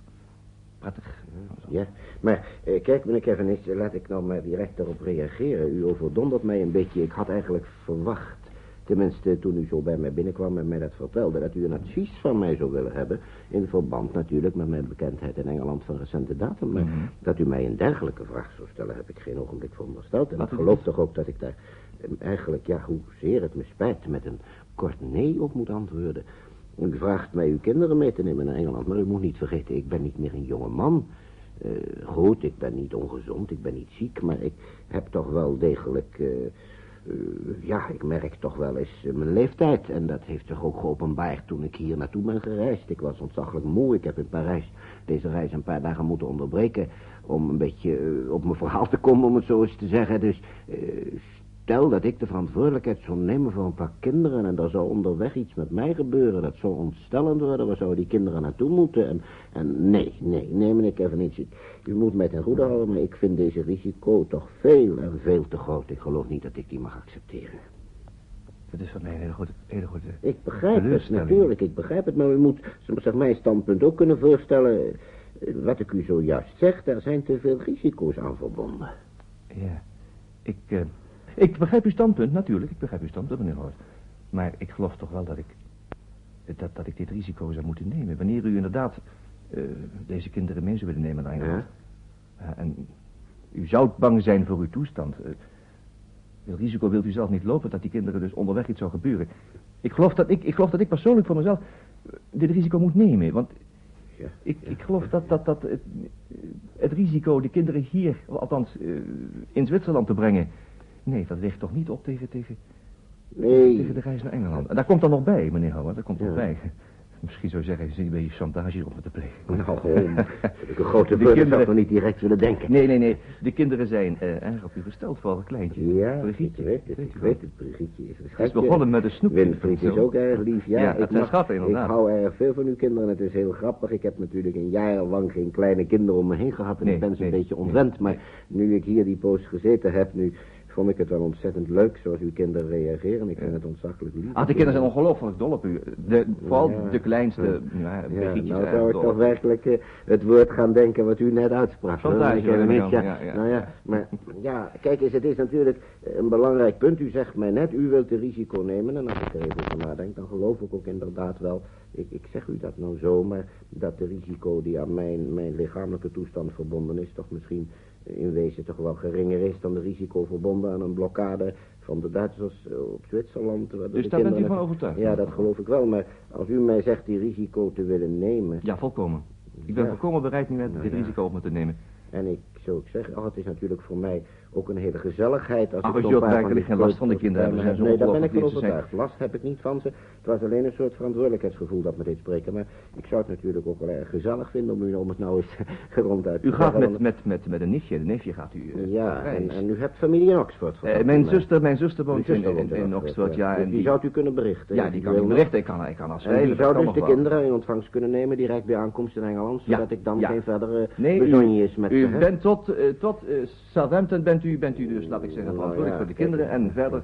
prettig. Ja, maar eh, kijk meneer Kevin, laat ik nou maar direct daarop reageren. U overdondert mij een beetje. Ik had eigenlijk verwacht, tenminste toen u zo bij mij binnenkwam en mij dat vertelde, dat u een advies van mij zou willen hebben. In verband natuurlijk met mijn bekendheid in Engeland van recente datum. Maar Mhm. dat u mij een dergelijke vraag zou stellen, heb ik geen ogenblik verondersteld. En Wat ik geloof toch ook dat ik daar eh, eigenlijk, ja, hoezeer het me spijt, met een kort nee op moet antwoorden. U vraagt mij uw kinderen mee te nemen naar Engeland, maar u moet niet vergeten, ik ben niet meer een jonge man. Eh, goed, ik ben niet ongezond, ik ben niet ziek, maar ik heb toch wel degelijk... eh, ja, ik merk toch wel eens eh, mijn leeftijd. En dat heeft zich ook geopenbaard toen ik hier naartoe ben gereisd. Ik was ontzaglijk moe. Ik heb in Parijs deze reis een paar dagen moeten onderbreken... om een beetje eh, op mijn verhaal te komen, om het zo eens te zeggen. Dus eh, stel dat ik de verantwoordelijkheid zou nemen voor een paar kinderen... en er zou onderweg iets met mij gebeuren. Dat zou ontstellend worden. Waar zouden die kinderen naartoe moeten? En, en nee, nee, nee, meneer Kevin, u moet mij ten goede houden... maar ik vind deze risico toch veel en veel te groot. Ik geloof niet dat ik die mag accepteren. Dat is voor mij een hele goede... Hele goede Ik begrijp het, natuurlijk, ik begrijp het, maar u moet zeg, mijn standpunt ook kunnen voorstellen. Wat ik u zojuist zeg, daar zijn te veel risico's aan verbonden. Ja, ik, eh, ik begrijp uw standpunt, natuurlijk. Ik begrijp uw standpunt, meneer Roos. Maar ik geloof toch wel dat ik, dat, dat ik dit risico zou moeten nemen. Wanneer u inderdaad eh, deze kinderen mee zou willen nemen naar Engeland. Ja, en u zou bang zijn voor uw toestand. Eh, het risico wilt u zelf niet lopen dat die kinderen dus onderweg iets zou gebeuren. Ik geloof dat ik, ik, geloof dat ik persoonlijk voor mezelf eh, dit risico moet nemen. Want Ja, ik, ik geloof dat, dat, dat het, het risico de kinderen hier, althans eh, in Zwitserland te brengen... Nee, dat weegt toch niet op tegen, tegen, Nee, tegen de reis naar Engeland. En daar komt dan nog bij, meneer Howard, daar komt nog Ja. bij. Misschien zou je zeggen, zit een beetje chantage op me te plegen. nou, dat ik een grote zou kinderen- ik nog niet direct willen denken. Nee, nee, nee. De kinderen zijn eh, erg op u gesteld, vooral het kleintje. Ja, Brigitte. ik weet het, Weet ik u weet het, Brigitte is een Het is begonnen met een snoepje. Winfried is ook erg lief, ja. Ja, ik het zijn schatten, inderdaad. Ik hou erg veel van uw kinderen, het is heel grappig. Ik heb natuurlijk een jaar lang geen kleine kinderen om me heen gehad en Nee, ik ben ze nee, een beetje nee, ontwend. Maar nu ik hier die poos gezeten heb, nu vond ik het wel ontzettend leuk zoals uw kinderen reageren. Ik vind het ontzaglijk lief. Ah, de kinderen zijn ongelooflijk dol op u. De, vooral Ja. de kleinste, ja, Ja, Brigitte is nou erg zou ik toch werkelijk eh, het woord gaan denken wat u net uitsprak. Ik heb hoor, een ja, beetje- ja, ja. Nou ja, maar ja, kijk eens, het is natuurlijk een belangrijk punt. U zegt mij net, u wilt de risico nemen. En als ik er even over nadenk, dan geloof ik ook inderdaad wel... Ik, ik zeg u dat nou zo, maar dat de risico die aan mijn, mijn lichamelijke toestand verbonden is... toch misschien in wezen toch wel geringer is dan de risico verbonden aan een blokkade van de Duitsers eh, op Zwitserland. Dus daar bent u kinderen- van overtuigd? Ja, dat geloof ik wel. Maar als u mij zegt die risico te willen nemen... Ja, volkomen. Ik ben Ja. volkomen bereid nu met Nou, dit ja. risico op me te nemen. En ik zou ik zeggen. Oh, het is natuurlijk voor mij ook een hele gezelligheid. Als Ach, van werkelijk die geen last van de kinderen hebben. Zijn zo. Nee, daar ben ik van zijn- overtuigd. Last heb ik niet van ze. Het was alleen een soort verantwoordelijkheidsgevoel dat me deed spreken. Maar ik zou het natuurlijk ook wel erg gezellig vinden om u om het nou eens ronduit te U gaat met, met, met, met een nichtje. De nichtje gaat u... eh, Ja, en, u hebt familie in Oxford. Eh, mijn, u mij. zuster, mijn zuster woont in, in, Oxford, ja. En die die, zou u kunnen berichten. ja, die kan ik berichten. Ik kan, ik kan als En die zou dus de kinderen in ontvangst kunnen nemen direct bij aankomst in Engeland, zodat ik dan geen verdere Nee, bezogne is met u hè? bent tot, tot eh, Southampton bent u, bent u dus, laat ik zeggen, Nou, verantwoordelijk ja, voor de kinderen. En verder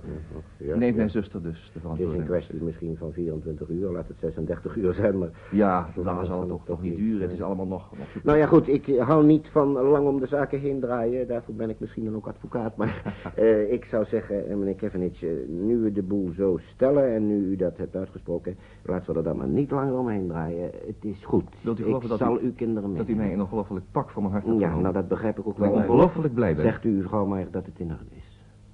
neemt mijn zuster dus de Het is een verantwoordelijkheid. kwestie misschien van 24 uur, laat het 36 uur zijn, maar... Ja, langer lang zal het toch, toch niet duren. Het is allemaal nog... Nou ja, goed, ik hou niet van lang om de zaken heen draaien. Daarvoor ben ik misschien dan ook advocaat. Maar eh, ik zou zeggen, eh, meneer Kevinich, eh, nu we de boel zo stellen en nu u dat hebt uitgesproken, laten we er dan maar niet langer omheen draaien. Het is goed. Wilt u ik dat zal u- uw kinderen mee. Dat u mij een ongelooflijk pak voor mijn hart hebt Ja, nou dat begrijp ik ook Ik wel. ongelooflijk blij. Zegt u vrouw maar dat het in orde is.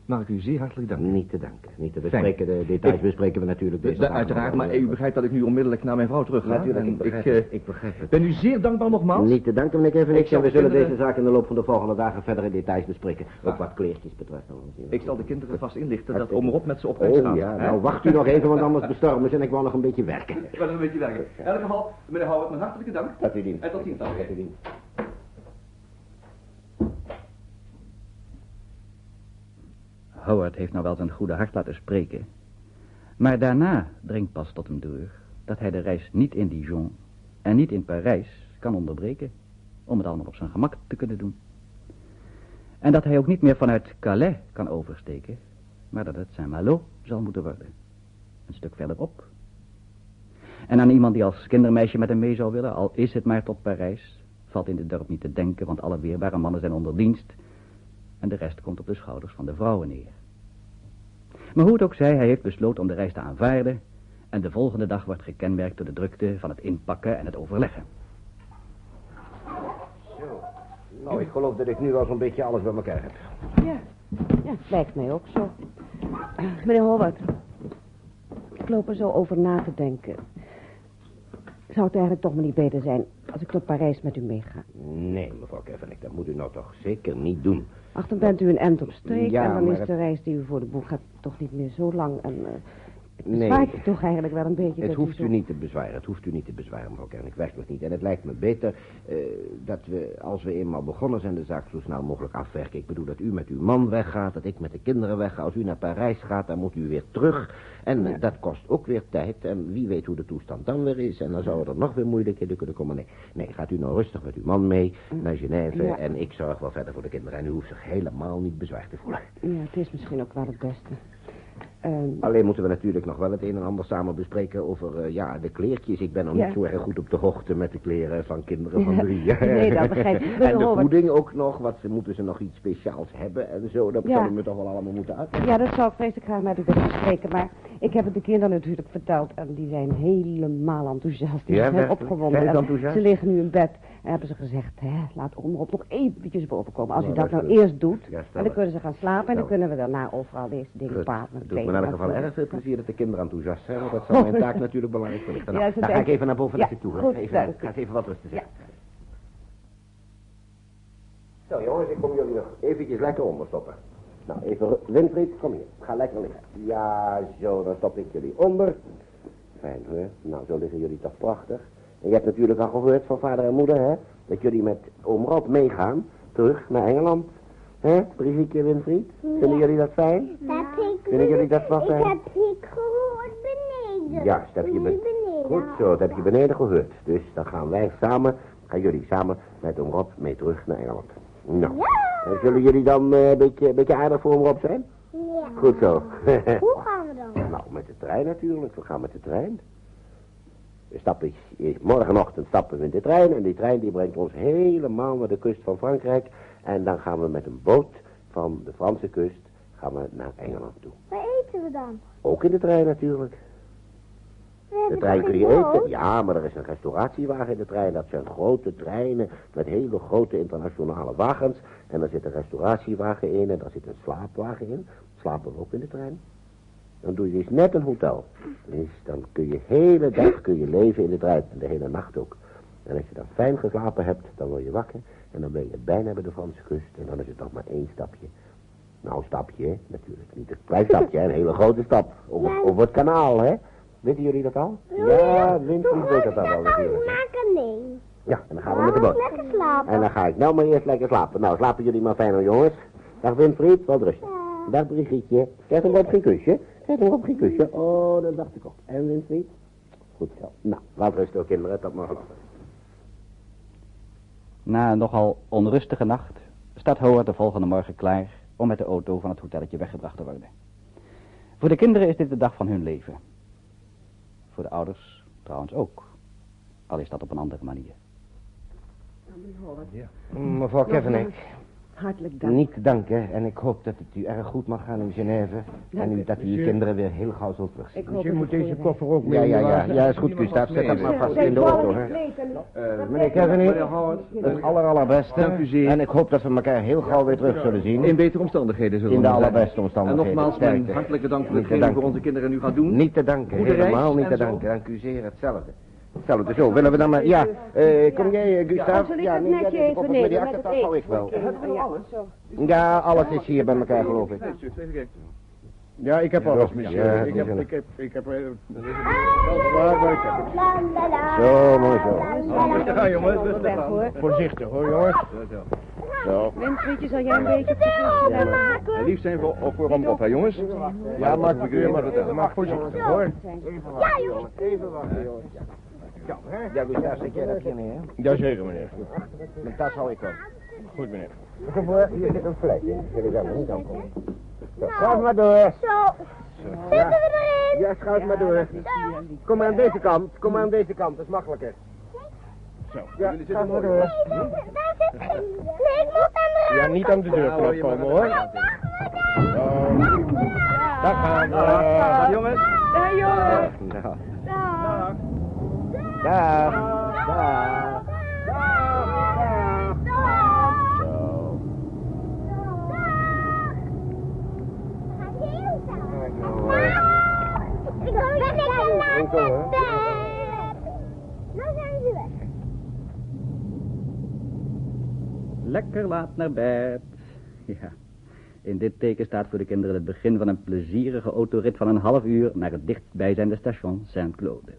Mag ik u zeer hartelijk danken. Niet te danken. Niet te bespreken. De details Ik- bespreken we natuurlijk. Dus dinsdag uiteraard, maar u begrijpt dat ik nu onmiddellijk naar mijn vrouw terug ga. Natuurlijk, ik begrijp, ik, eh, ik begrijp het. ben u zeer dankbaar nogmaals. Niet te danken, meneer. Ik En we de zullen kinderen- deze zaak in de loop van de volgende dagen verder in details bespreken. Ook Ah. wat kleertjes betreft. dan. Ik zal de kinderen vast inlichten dat om erop met ze op reis Oh gaan. ja, Hè? nou wacht u nog even, want anders bestormen ze en ik wil nog een beetje werken. Ik wil nog een beetje werken. In elk geval, meneer Howard, mijn hartelijke dank. Dat u dient. En tot ziens. Dat u dient. Howard heeft nou wel zijn goede hart laten spreken. Maar daarna dringt pas tot hem door dat hij de reis niet in Dijon en niet in Parijs kan onderbreken. Om het allemaal op zijn gemak te kunnen doen. En dat hij ook niet meer vanuit Calais kan oversteken, maar dat het Saint-Malo zal moeten worden. Een stuk verderop. En aan iemand die als kindermeisje met hem mee zou willen, al is het maar tot Parijs, valt in dit dorp niet te denken, want alle weerbare mannen zijn onder dienst en de rest komt op de schouders van de vrouwen neer. Maar hoe het ook zij, hij heeft besloten om de reis te aanvaarden en de volgende dag wordt gekenmerkt door de drukte van het inpakken en het overleggen. Nou, ik geloof dat ik nu wel zo'n beetje alles bij elkaar heb. Ja, ja, het lijkt mij ook zo. Meneer Howard, ik loop er zo over na te denken. Zou het eigenlijk toch maar niet beter zijn als ik tot Parijs met u meega? Nee, mevrouw Kevinich, dat moet u nou toch zeker niet doen. Ach, dan bent u een end op streek Ja, en dan is de reis die u voor de boeg hebt toch niet meer zo lang. En uh, het Nee. bezwaart je toch eigenlijk wel een beetje. Het hoeft u niet te bezwaren. Het hoeft u niet te bezwaren, mevrouw Kevinich. Werkelijk niet. En het lijkt me beter eh, dat we, als we eenmaal begonnen zijn, de zaak zo snel mogelijk afwerken. Ik bedoel dat u met uw man weggaat, dat ik met de kinderen wegga. Als u naar Parijs gaat, dan moet u weer terug. En eh, dat kost ook weer tijd. En wie weet hoe de toestand dan weer is. En dan zouden er nog weer moeilijkheden kunnen komen. Nee, nee gaat u nou rustig met uw man mee naar Genève. Ja. En ik zorg wel verder voor de kinderen. En u hoeft zich helemaal niet bezwaard te voelen. Ja, het is misschien ook wel het beste. Ehm, Alleen moeten we natuurlijk nog wel het een en ander samen bespreken over eh, ja, de kleertjes. Ik ben nog Ja. niet zo erg goed op de hoogte met de kleren van kinderen van Ja, drie. nee, dat begrijp ik. en de voeding ook nog. Wat ze, moeten ze nog iets speciaals hebben en zo. Dat Ja. zouden we toch wel allemaal moeten uit. Ja, dat zou ik vreselijk graag met u willen bespreken. Maar ik heb het de kinderen natuurlijk verteld. En die zijn helemaal enthousiast. Die Ja, zijn opgewonden. Zijn ze En enthousiast? Ze liggen nu in bed. En hebben ze gezegd, hè, laat onderop nog eventjes boven komen. Als u dat nou eerst doet. En dan kunnen ze gaan slapen. En dan kunnen we daarna overal deze dingen praten. Het doet me in elk geval erg veel plezier dat de kinderen enthousiast zijn. Want dat zal mijn taak natuurlijk belangrijk verlichten. Nou, dan ga ik even naar boven Ja, naar ze toe. hè. goed, even, ga eens even wat rusten zetten. Zo jongens, ik kom jullie nog eventjes lekker onderstoppen. Nou, even, Winfried, kom hier. Ga lekker liggen. Ja, zo, dan stop ik jullie onder. Fijn hoor. Nou, zo liggen jullie toch prachtig. En je hebt natuurlijk al gehoord van vader en moeder, hè? Dat jullie met oom Rob meegaan, terug naar Engeland. Hè, Brigitte Winfried? Vinden jullie dat fijn? Dat ik... Vinden jullie dat wel Ik fijn? heb ik gehoord beneden. Ja, dat heb je beneden. Goed zo, dat heb je beneden gehoord. Dus dan gaan wij samen, gaan jullie samen met oom Rob mee terug naar Engeland. Nou, Ja. En zullen jullie dan eh, een beetje, een beetje aardig voor oom Rob zijn? Ja. Goed zo. Hoe gaan we dan? nou, met de trein natuurlijk. We gaan met de trein. We stappen, eh, morgenochtend stappen we in de trein en die trein die brengt ons helemaal naar de kust van Frankrijk. En dan gaan we met een boot van de Franse kust gaan we naar Engeland toe. Waar eten we dan? Ook in de trein natuurlijk. De trein kun je eten. Ja, maar er is een restauratiewagen in de trein. Dat zijn grote treinen met hele grote internationale wagens. En daar zit een restauratiewagen in en daar zit een slaapwagen in. Slapen we ook in de trein. Dan doe je dus net een hotel. Dus dan kun je hele dag kun je leven in de trein. En de hele nacht ook. En als je dan fijn geslapen hebt, dan word je wakker. En dan ben je bijna bij de Franse kust. En dan is het nog maar één stapje. Nou, een stapje, hè? natuurlijk. Niet een klein stapje, hè? een hele grote stap. Over het kanaal, hè? Weten jullie dat al? Ja, Winfried weet dat al wel natuurlijk. maken? Nee. Ja, en dan gaan we met de boot. Lekker slapen. En dan ga ik nou maar eerst lekker slapen. Nou, slapen jullie maar fijn jongens. Dag Winfried, wel rustig. Dag Brigietje. Krijg hem op geen kusje. Krijg hem op geen kusje. Oh, dat dacht ik ook. En Winfried? Goed zo. Nou, laat rusten ook kinderen, dat mag lachen. Na een nogal onrustige nacht staat Howard de volgende morgen klaar om met de auto van het hotelletje weggebracht te worden. Voor de kinderen is dit de dag van hun leven. Voor de ouders trouwens ook. Al is dat op een andere manier. Mevrouw Kevinek, Hartelijk dank. niet te danken. En ik hoop dat het u erg goed mag gaan in Genève. En u, dat u uw kinderen weer heel gauw zult terugzien. Ik hoop Je dat moet deze koffer ook Ja, mee. ja, ja. dragen. Ja, is goed, Gustav. Zet dat maar vast in de auto, hè. Eh, meneer Kevinek, het aller allerbeste. Dank u zeer. En ik hoop dat we elkaar heel gauw weer terug zullen zien. In betere omstandigheden zullen In we de zijn. allerbeste En omstandigheden. nogmaals, mijn hartelijke dank voor hetgeen u voor onze kinderen nu gaat doen. Niet te danken, helemaal niet en te danken. Dank u zeer, hetzelfde. Hetzelfde, zo, willen we dan maar... Ja, eh, kom jij, eh, Gustav? Zal ik ja, dat nee, ja, netje even met die nemen met achtertas het hou ik wel. Ja, zo. Ja, alles is hier bij elkaar, geloof ik. Ja, ik heb alles, Ja, monsieur. Ik heb, ik heb, ik heb... eh, waar ik heb het. Zo, mooi zo. Ja, jongens, voorzichtig hoor, jongens. Zo. Winfriedje, zal jij een beetje op de Stil zus maken. Lief zijn voor, voor hem op, hè jongens? Ja, maak het maar, maar voorzichtig hoor. Ja, jongens. Even wachten, jongens. Ja, hè? Ja, Gustav, zet jij dat hier neer? Jazeker, meneer. Mijn tas hou ik wel. Goed, meneer. Voor, hier zit een vlek in. Jullie zijn er niet aan komen. Zo, schuif maar door. Zo. Zitten we erin? Ja, schuif maar door. Kom maar aan deze kant. Kom maar aan deze kant, dat is makkelijker. Zo. Ja, schuif maar door. Nee, ik moet aan de Ja, niet aan de deurklap komen hoor. Daar gaan we. Dag jongens. Daar jongen. Nou, Dag. Dag. Dag. Zo. Kijk nou, hoor. Ze weg. Lekker laat naar bed. Ja. In dit teken staat voor de kinderen het begin van een plezierige autorit van een half uur naar het dichtstbijzijnde station Saint-Claude.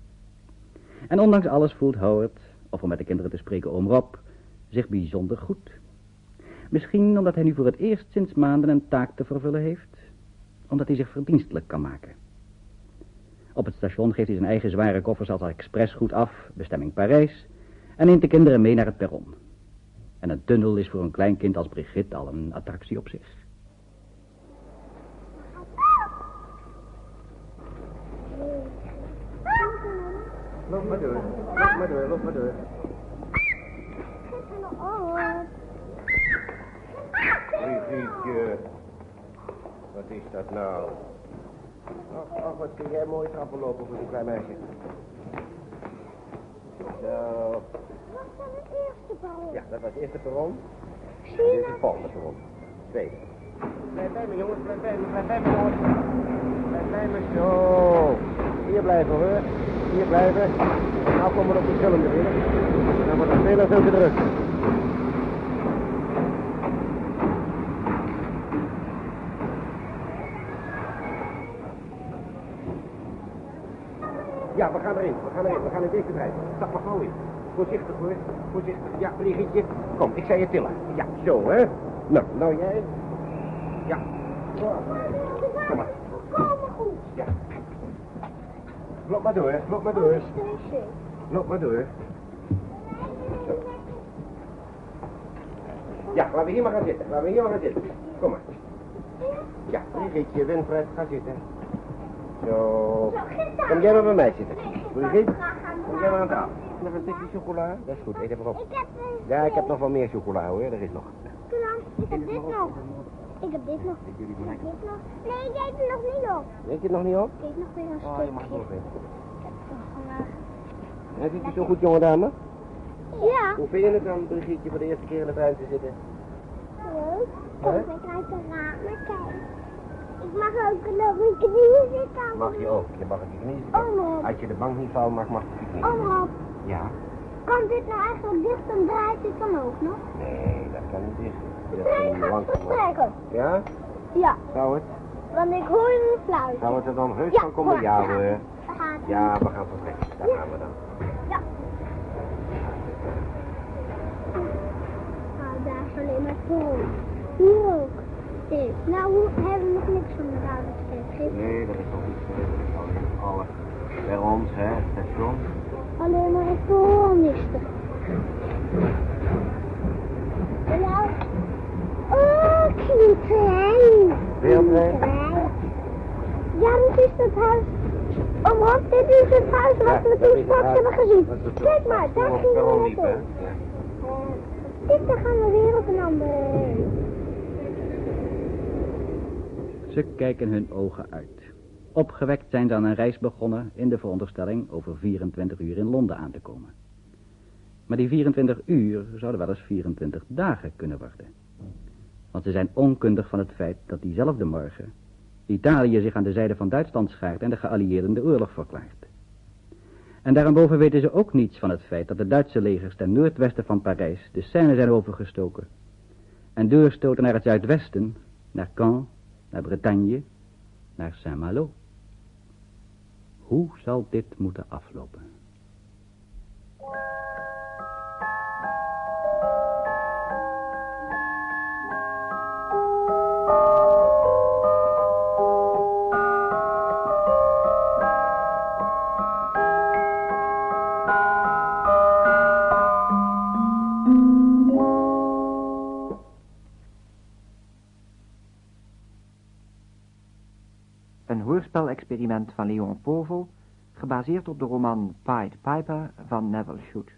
En ondanks alles voelt Howard, of om met de kinderen te spreken oom Rob, zich bijzonder goed. Misschien omdat hij nu voor het eerst sinds maanden een taak te vervullen heeft, omdat hij zich verdienstelijk kan maken. Op het station geeft hij zijn eigen zware koffers als expressgoed af, bestemming Parijs, en neemt de kinderen mee naar het perron. En een tunnel is voor een klein kind als Brigitte al een attractie op zich. Loop maar door. Loop maar door, loop maar door. Brigietje. Wat is dat nou? Ach, ach, wat kun jij mooi trappen lopen voor zo'n klein meisje. Zo. Wat was het eerste bal? Ja, dat was het eerste perron. Dit is het volgende perron. Tweede. Blijf bij me, jongens. Blijf bij me. Blijf bij me, jongens. Blijf bij me. Zo. Hier blijven, hoor. Hier blijven. Nou komen we op de schillende weer. Dan wordt het veel en. Ja, we gaan erin. We gaan erin. We gaan in deze trein. Stap maar gauw in. Voorzichtig hoor. Voorzichtig. Ja, Brigitte. Kom, ik zei je tillen. Ja, zo hè. Nou, nou jij. Ja. Kom maar. Komen goed. Ja. Loop maar door, loop maar door. Loop maar door. Zo. Ja, laten we hier maar gaan zitten. Laten we hier maar gaan zitten. Kom maar. Ja, Brigitte, Winfred, ga zitten. Zo. Kom jij maar bij mij zitten. Brigitte, kom jij maar aan tafel. Nog een stukje chocola? Dat is goed, eet even op. Ik heb... Ja, ik heb nog wel meer chocola hoor, er is nog. Ik heb dit nog. Ik heb dit nog. Ik heb dit nog. Nee, ik eet er nog niet op. Weet je het nog niet op? Ik eet nog weer een Oh, je mag nog even. Ik heb toch vandaag... Vindt u zo goed, jonge dame? Ja. Hoe vind je het dan, Brigitte, voor de eerste keer in de te zitten? Leuk. Kom ik uit de ramen kijken. Ik mag ook nog een knieën zitten. Mag je ook. Je mag het je knieën zitten. Omroep. Als je de bank niet valt mag, mag je je knieën. Omroep. Ja. Kan dit nou eigenlijk dicht en draait dit dan ook nog? Nee, dat kan niet dicht. De trein gaat verstrekken. Ja? Ja, Zou het? want ik hoor een fluitje. Zou het er dan heus Ja, van komen? Ja ja. hij. Ja, we gaan vertrekken. Daar Ja. gaan we dan. Ja. Nou, daar is alleen maar vol. Hier ook. Nou, hoe hebben we nog niks van de Duitsers Nee, dat is nog niet zo. Dat is alleen alle bij ons, hè, het station. Alleen maar het is er. Nou. Oh, trein. Een trein? Ja, dit is het huis. Oh, wat? Dit is het huis wat Ja, we toen straks hebben gezien. Kijk maar, daar Op gingen we. Ja. Eh, Dit, daar gaan we weer op een andere. Ze kijken hun ogen uit. Opgewekt zijn ze aan een reis begonnen in de veronderstelling over 24 uur in Londen aan te komen. Maar die 24 uur zouden wel eens 24 dagen kunnen worden. Want ze zijn onkundig van het feit dat diezelfde morgen Italië zich aan de zijde van Duitsland schaart en de geallieerden de oorlog verklaart. En daarboven weten ze ook niets van het feit dat de Duitse legers ten noordwesten van Parijs de Seine zijn overgestoken en doorstoten naar het zuidwesten, naar Caen, naar Bretagne, naar Saint-Malo. Hoe zal dit moeten aflopen? Hoorspelexperiment van Leon Povel, gebaseerd op de roman Pied Piper van Neville Shute.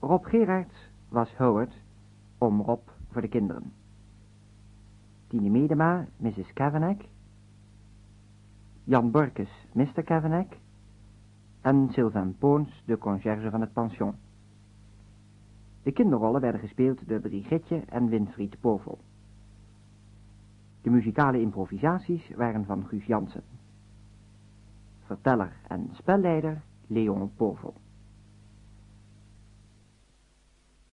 Rob Gerards was Howard, om Rob voor de kinderen. Tine Medema, Mrs. Kavanagh. Jan Borkes, Mr. Kavanagh. En Sylvain Poons, de conciërge van het pension. De kinderrollen werden gespeeld door Brigitte en Winfried Povel. De muzikale improvisaties waren van Guus Jansen. Verteller en spelleider Leon Povel.